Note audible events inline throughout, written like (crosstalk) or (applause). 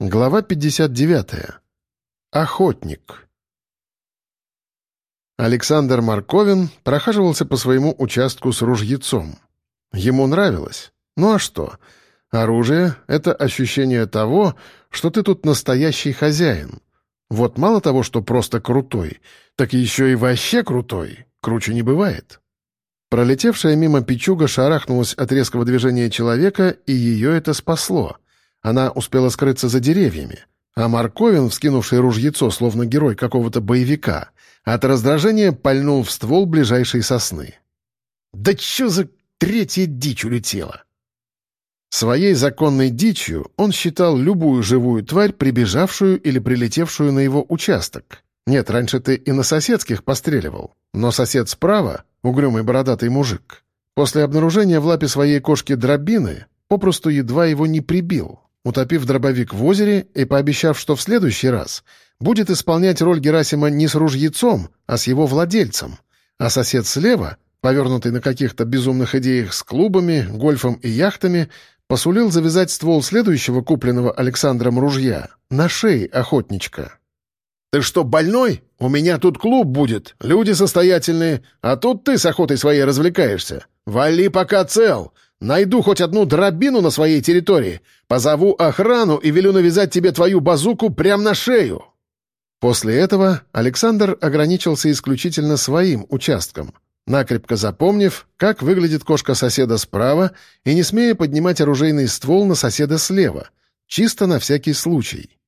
Глава 59. Охотник. Александр Марковин прохаживался по своему участку с ружьецом. Ему нравилось. Ну а что? Оружие — это ощущение того, что ты тут настоящий хозяин. Вот мало того, что просто крутой, так еще и вообще крутой. Круче не бывает. Пролетевшая мимо печуга шарахнулась от резкого движения человека, и ее это спасло — она успела скрыться за деревьями, а Марковин, вскинувший ружьецо, словно герой какого-то боевика, от раздражения пальнул в ствол ближайшей сосны. «Да чё за третья дичь улетела?» Своей законной дичью он считал любую живую тварь, прибежавшую или прилетевшую на его участок. Нет, раньше ты и на соседских постреливал, но сосед справа, угрюмый бородатый мужик, после обнаружения в лапе своей кошки дробины, попросту едва его не прибил, утопив дробовик в озере и пообещав, что в следующий раз будет исполнять роль Герасима не с ружьецом, а с его владельцем, а сосед слева, повернутый на каких-то безумных идеях с клубами, гольфом и яхтами, посулил завязать ствол следующего купленного Александром ружья на шее охотничка. «Ты что, больной? У меня тут клуб будет, люди состоятельные, а тут ты с охотой своей развлекаешься. Вали пока цел, Найду хоть одну дробину на своей территории, позову охрану и велю навязать тебе твою базуку прямо на шею». После этого Александр ограничился исключительно своим участком, накрепко запомнив, как выглядит кошка соседа справа и не смея поднимать оружейный ствол на соседа слева, чисто на всякий случай.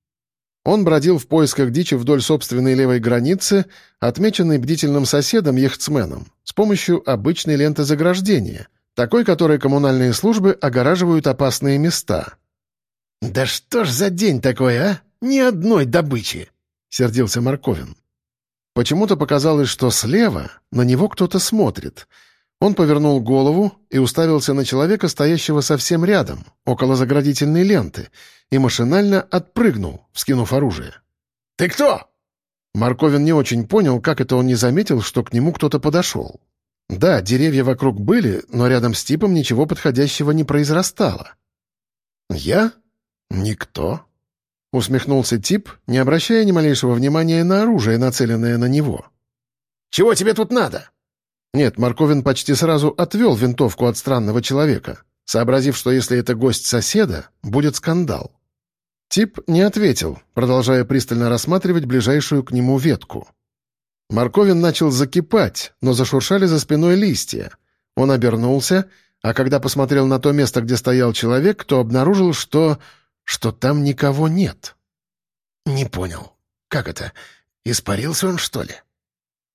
Он бродил в поисках дичи вдоль собственной левой границы, отмеченной бдительным соседом-яхтсменом, с помощью обычной ленты заграждения — такой, которой коммунальные службы огораживают опасные места. «Да что ж за день такой, а? Ни одной добычи!» — сердился Марковин. Почему-то показалось, что слева на него кто-то смотрит. Он повернул голову и уставился на человека, стоящего совсем рядом, около заградительной ленты, и машинально отпрыгнул, вскинув оружие. «Ты кто?» Марковин не очень понял, как это он не заметил, что к нему кто-то подошел. Да, деревья вокруг были, но рядом с типом ничего подходящего не произрастало. «Я? Никто?» — усмехнулся тип, не обращая ни малейшего внимания на оружие, нацеленное на него. «Чего тебе тут надо?» Нет, Марковин почти сразу отвел винтовку от странного человека, сообразив, что если это гость соседа, будет скандал. Тип не ответил, продолжая пристально рассматривать ближайшую к нему ветку. Марковин начал закипать, но зашуршали за спиной листья. Он обернулся, а когда посмотрел на то место, где стоял человек, то обнаружил, что... что там никого нет. «Не понял. Как это? Испарился он, что ли?»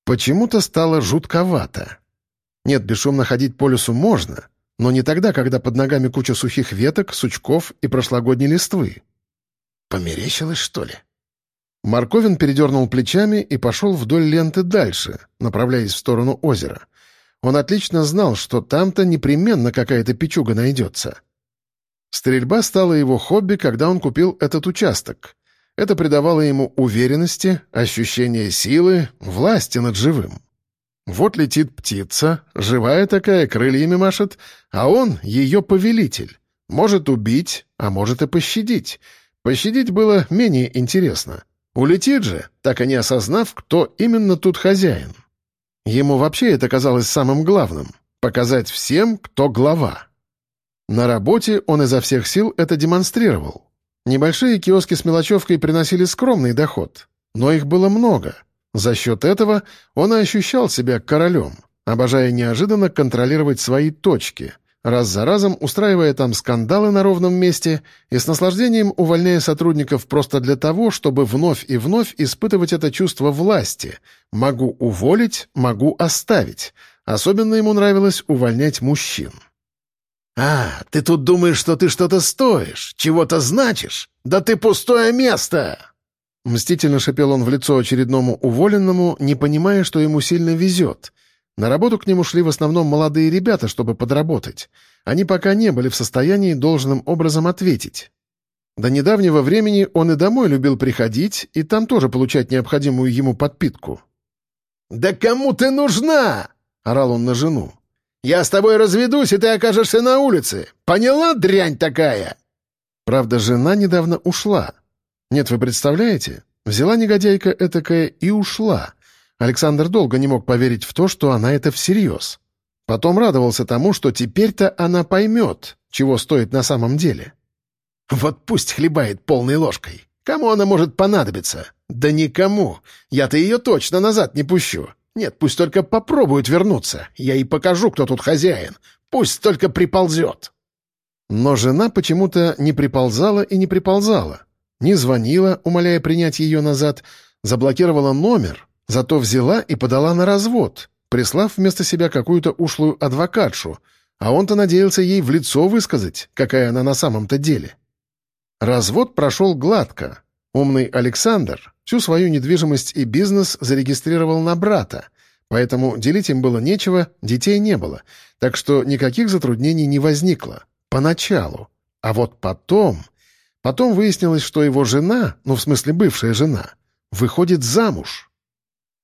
Почему-то стало жутковато. Нет, бесшумно ходить по лесу можно, но не тогда, когда под ногами куча сухих веток, сучков и прошлогодней листвы. «Померещилось, что ли?» Марковин передернул плечами и пошел вдоль ленты дальше, направляясь в сторону озера. Он отлично знал, что там-то непременно какая-то печуга найдется. Стрельба стала его хобби, когда он купил этот участок. Это придавало ему уверенности, ощущение силы, власти над живым. Вот летит птица, живая такая, крыльями машет, а он — ее повелитель. Может убить, а может и пощадить. Пощадить было менее интересно — Улетит же, так и не осознав, кто именно тут хозяин. Ему вообще это казалось самым главным — показать всем, кто глава. На работе он изо всех сил это демонстрировал. Небольшие киоски с мелочевкой приносили скромный доход, но их было много. За счет этого он и ощущал себя королем, обожая неожиданно контролировать свои точки — раз за разом устраивая там скандалы на ровном месте и с наслаждением увольняя сотрудников просто для того, чтобы вновь и вновь испытывать это чувство власти. Могу уволить, могу оставить. Особенно ему нравилось увольнять мужчин. «А, ты тут думаешь, что ты что-то стоишь, чего-то значишь? Да ты пустое место!» Мстительно шипел он в лицо очередному уволенному, не понимая, что ему сильно везет — на работу к нему шли в основном молодые ребята, чтобы подработать. Они пока не были в состоянии должным образом ответить. До недавнего времени он и домой любил приходить, и там тоже получать необходимую ему подпитку. «Да кому ты нужна?» — орал он на жену. «Я с тобой разведусь, и ты окажешься на улице. Поняла, дрянь такая?» Правда, жена недавно ушла, Нет, вы представляете? Взяла негодяйка этакая и ушла. Александр долго не мог поверить в то, что она это всерьез. Потом радовался тому, что теперь-то она поймет, чего стоит на самом деле. «Вот пусть хлебает полной ложкой. Кому она может понадобиться? Да никому. Я-то ее точно назад не пущу. Нет, пусть только попробует вернуться. Я ей покажу, кто тут хозяин. Пусть только приползет». Но жена почему-то не приползала и не приползала. Не звонила, умоляя принять ее назад, заблокировала номер, зато взяла и подала на развод, прислав вместо себя какую-то ушлую адвокатшу, а он-то надеялся ей в лицо высказать, какая она на самом-то деле. Развод прошел гладко. Умный Александр всю свою недвижимость и бизнес зарегистрировал на брата, поэтому делить им было нечего, детей не было, так что никаких затруднений не возникло. Поначалу. А вот потом... Потом выяснилось, что его жена, ну, в смысле бывшая жена, выходит замуж.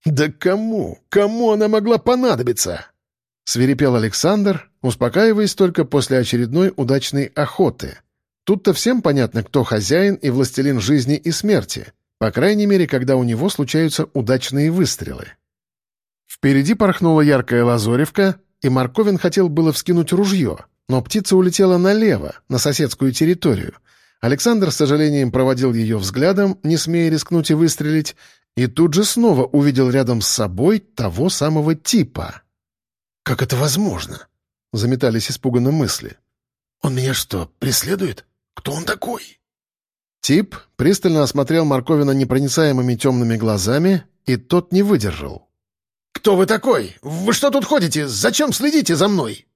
«Да кому? Кому она могла понадобиться?» — свирепел Александр, успокаиваясь только после очередной удачной охоты. Тут-то всем понятно, кто хозяин и властелин жизни и смерти, по крайней мере, когда у него случаются удачные выстрелы. Впереди порхнула яркая лазоревка, и Марковин хотел было вскинуть ружье — но птица улетела налево, на соседскую территорию. Александр с сожалением проводил ее взглядом, не смея рискнуть и выстрелить, и тут же снова увидел рядом с собой того самого типа. «Как это возможно?» — заметались испуганно мысли. «Он меня что, преследует? Кто он такой?» Тип пристально осмотрел Марковина непроницаемыми темными глазами, и тот не выдержал. «Кто вы такой? Вы что тут ходите? Зачем следите за мной?»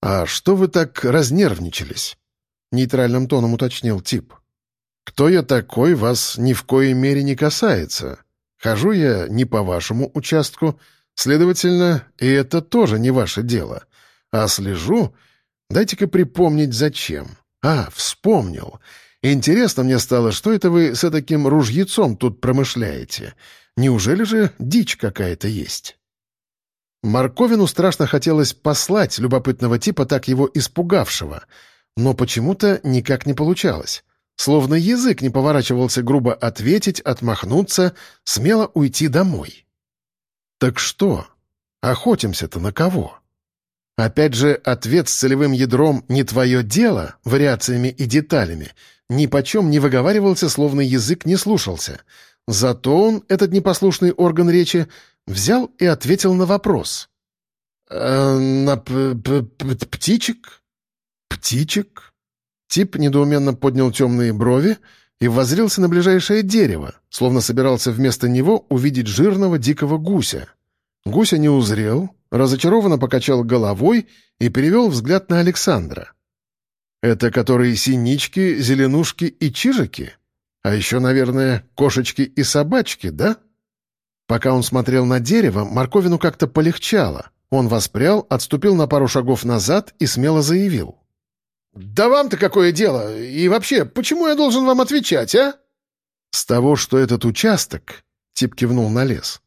«А что вы так разнервничались?» — нейтральным тоном уточнил тип. «Кто я такой, вас ни в коей мере не касается. Хожу я не по вашему участку, следовательно, и это тоже не ваше дело. А слежу... Дайте-ка припомнить, зачем. А, вспомнил. Интересно мне стало, что это вы с таким ружьецом тут промышляете? Неужели же дичь какая-то есть?» Марковину страшно хотелось послать любопытного типа, так его испугавшего, но почему-то никак не получалось. Словно язык не поворачивался грубо ответить, отмахнуться, смело уйти домой. «Так что? Охотимся-то на кого?» Опять же, ответ с целевым ядром «не твое дело» вариациями и деталями ни почем не выговаривался, словно язык не слушался. Зато он, этот непослушный орган речи, взял и ответил на вопрос. «Э, «На п -п -п птичек?» «Птичек?» Тип недоуменно поднял темные брови и воззрился на ближайшее дерево, словно собирался вместо него увидеть жирного дикого гуся. Гуся не узрел, разочарованно покачал головой и перевел взгляд на Александра. «Это которые синички, зеленушки и чижики? А еще, наверное, кошечки и собачки, да?» Пока он смотрел на дерево, Марковину как-то полегчало. Он воспрял, отступил на пару шагов назад и смело заявил. «Да вам-то какое дело? И вообще, почему я должен вам отвечать, а?» «С того, что этот участок...» — тип кивнул на лес.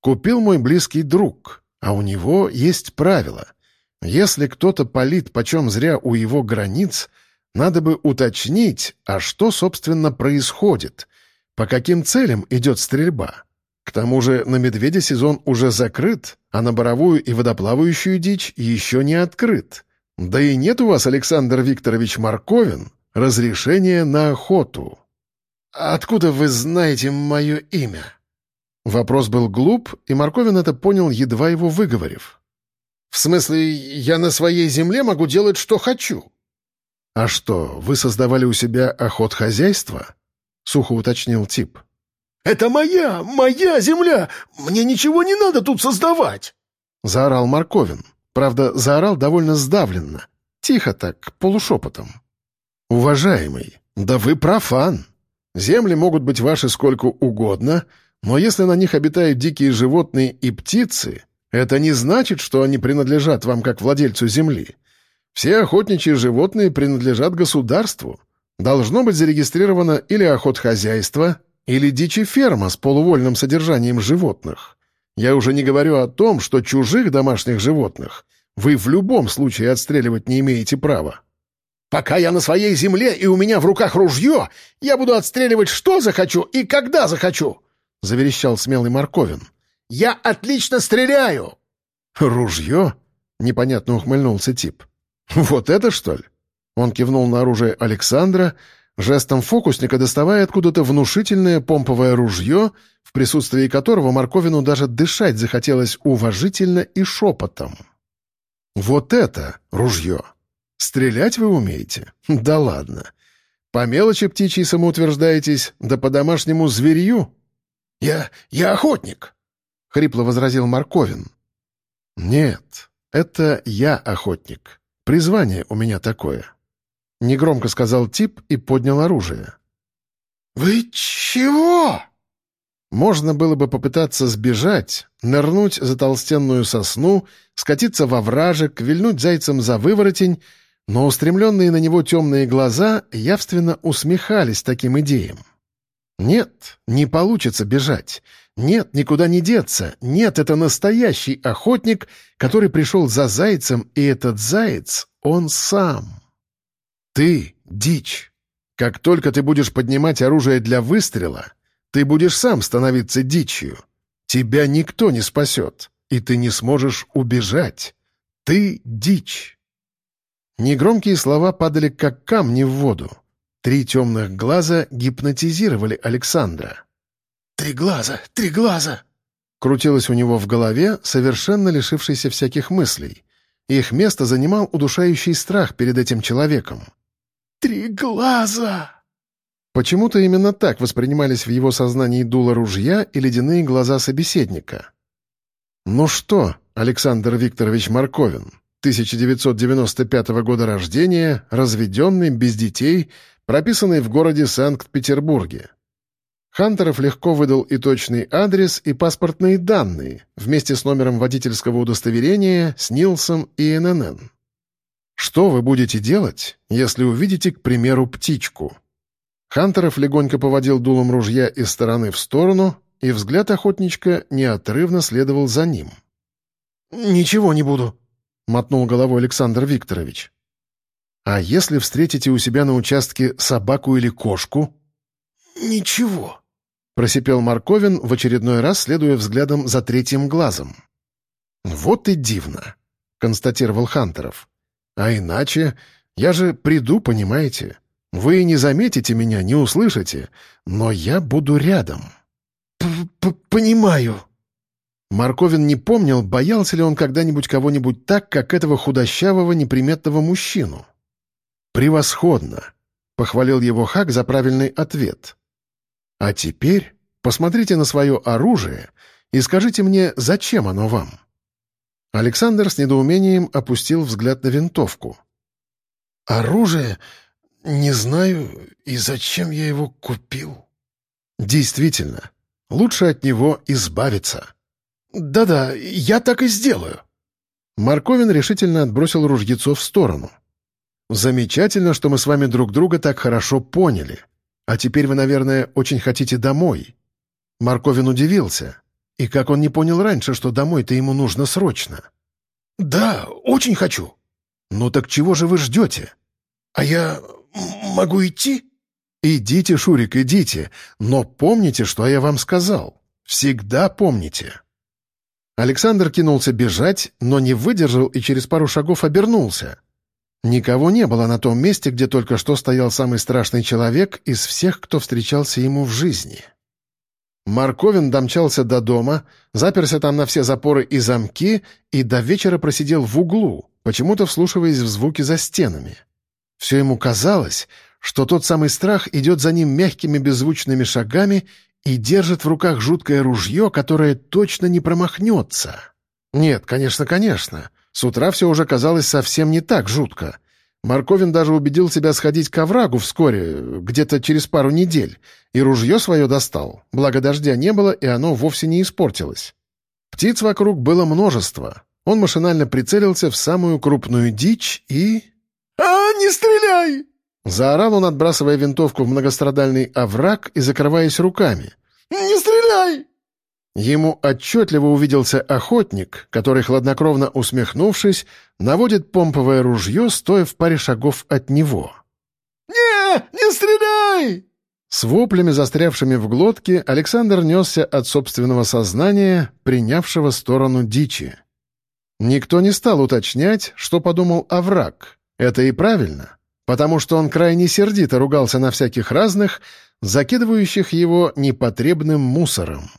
«Купил мой близкий друг, а у него есть правило. Если кто-то палит почем зря у его границ, надо бы уточнить, а что, собственно, происходит, по каким целям идет стрельба». К тому же на медведя сезон уже закрыт, а на боровую и водоплавающую дичь еще не открыт. Да и нет у вас, Александр Викторович Марковин, разрешения на охоту. «Откуда вы знаете мое имя?» Вопрос был глуп, и Марковин это понял, едва его выговорив. «В смысле, я на своей земле могу делать, что хочу?» «А что, вы создавали у себя охотхозяйство?» — сухо уточнил тип. «Это моя, моя земля! Мне ничего не надо тут создавать!» Заорал Марковин. Правда, заорал довольно сдавленно. Тихо так, полушепотом. «Уважаемый, да вы профан. Земли могут быть ваши сколько угодно, но если на них обитают дикие животные и птицы, это не значит, что они принадлежат вам как владельцу земли. Все охотничьи животные принадлежат государству. Должно быть зарегистрировано или охотхозяйство, или дичи ферма с полувольным содержанием животных. Я уже не говорю о том, что чужих домашних животных вы в любом случае отстреливать не имеете права. Пока я на своей земле и у меня в руках ружье, я буду отстреливать что захочу и когда захочу!» — заверещал смелый Марковин. «Я отлично стреляю!» «Ружье?» — непонятно ухмыльнулся тип. «Вот это, что ли?» Он кивнул на оружие Александра, жестом фокусника доставая откуда-то внушительное помповое ружье, в присутствии которого Марковину даже дышать захотелось уважительно и шепотом. «Вот это ружье! Стрелять вы умеете? (laughs) Да ладно! По мелочи птичьей самоутверждаетесь, да по домашнему зверью?» «Я... я охотник!» — хрипло возразил Марковин. «Нет, это я охотник. Призвание у меня такое». Негромко сказал тип и поднял оружие. «Вы чего?» Можно было бы попытаться сбежать, нырнуть за толстенную сосну, скатиться во вражек, вильнуть зайцем за выворотень, но устремленные на него темные глаза явственно усмехались таким идеям. Нет, не получится бежать. Нет, никуда не деться. Нет, это настоящий охотник, который пришел за зайцем, и этот заяц — он сам. Ты — дичь. Как только ты будешь поднимать оружие для выстрела — ты будешь сам становиться дичью. Тебя никто не спасет, и ты не сможешь убежать. Ты — дичь. Негромкие слова падали, как камни в воду. Три темных глаза гипнотизировали Александра. «Три глаза! Три глаза!» Крутилось у него в голове, совершенно лишившийся всяких мыслей. Их место занимал удушающий страх перед этим человеком. «Три глаза!» Почему-то именно так воспринимались в его сознании дуло ружья и ледяные глаза собеседника. «Ну что, Александр Викторович Марковин, 1995 года рождения, разведенный, без детей, прописанный в городе Санкт-Петербурге. Хантеров легко выдал и точный адрес, и паспортные данные, вместе с номером водительского удостоверения, с НИЛСом и ННН. Что вы будете делать, если увидите, к примеру, птичку?» Хантеров легонько поводил дулом ружья из стороны в сторону, и взгляд охотничка неотрывно следовал за ним. «Ничего не буду», — мотнул головой Александр Викторович. «А если встретите у себя на участке собаку или кошку?» «Ничего», — просипел Марковин, в очередной раз следуя взглядом за третьим глазом. «Вот и дивно», — констатировал Хантеров. «А иначе я же приду, понимаете? Вы не заметите меня, не услышите, но я буду рядом». П -п «Понимаю». Марковин не помнил, боялся ли он когда-нибудь кого-нибудь так, как этого худощавого неприметного мужчину. «Превосходно!» — похвалил его Хак за правильный ответ. «А теперь посмотрите на свое оружие и скажите мне, зачем оно вам?» Александр с недоумением опустил взгляд на винтовку. «Оружие? «Не знаю, и зачем я его купил?» «Действительно, лучше от него избавиться». «Да-да, я так и сделаю». Марковин решительно отбросил ружьецо в сторону. «Замечательно, что мы с вами друг друга так хорошо поняли. А теперь вы, наверное, очень хотите домой». Марковин удивился. И как он не понял раньше, что домой-то ему нужно срочно? «Да, очень хочу». «Ну так чего же вы ждете?» «А я могу идти?» «Идите, Шурик, идите, но помните, что я вам сказал. Всегда помните». Александр кинулся бежать, но не выдержал и через пару шагов обернулся. Никого не было на том месте, где только что стоял самый страшный человек из всех, кто встречался ему в жизни. Марковин домчался до дома, заперся там на все запоры и замки и до вечера просидел в углу, почему-то вслушиваясь в звуки за стенами. Все ему казалось, что тот самый страх идет за ним мягкими беззвучными шагами и держит в руках жуткое ружье, которое точно не промахнется. Нет, конечно, конечно. С утра все уже казалось совсем не так жутко. Марковин даже убедил себя сходить к оврагу вскоре, где-то через пару недель, и ружье свое достал. Благо дождя не было, и оно вовсе не испортилось. Птиц вокруг было множество. Он машинально прицелился в самую крупную дичь и... «А, не стреляй!» Заорал он, отбрасывая винтовку в многострадальный овраг и закрываясь руками. «Не стреляй!» Ему отчетливо увиделся охотник, который, хладнокровно усмехнувшись, наводит помповое ружье, стоя в паре шагов от него. «Не, не стреляй!» С воплями, застрявшими в глотке, Александр несся от собственного сознания, принявшего сторону дичи. Никто не стал уточнять, что подумал овраг. Это и правильно, потому что он крайне сердито ругался на всяких разных, закидывающих его непотребным мусором.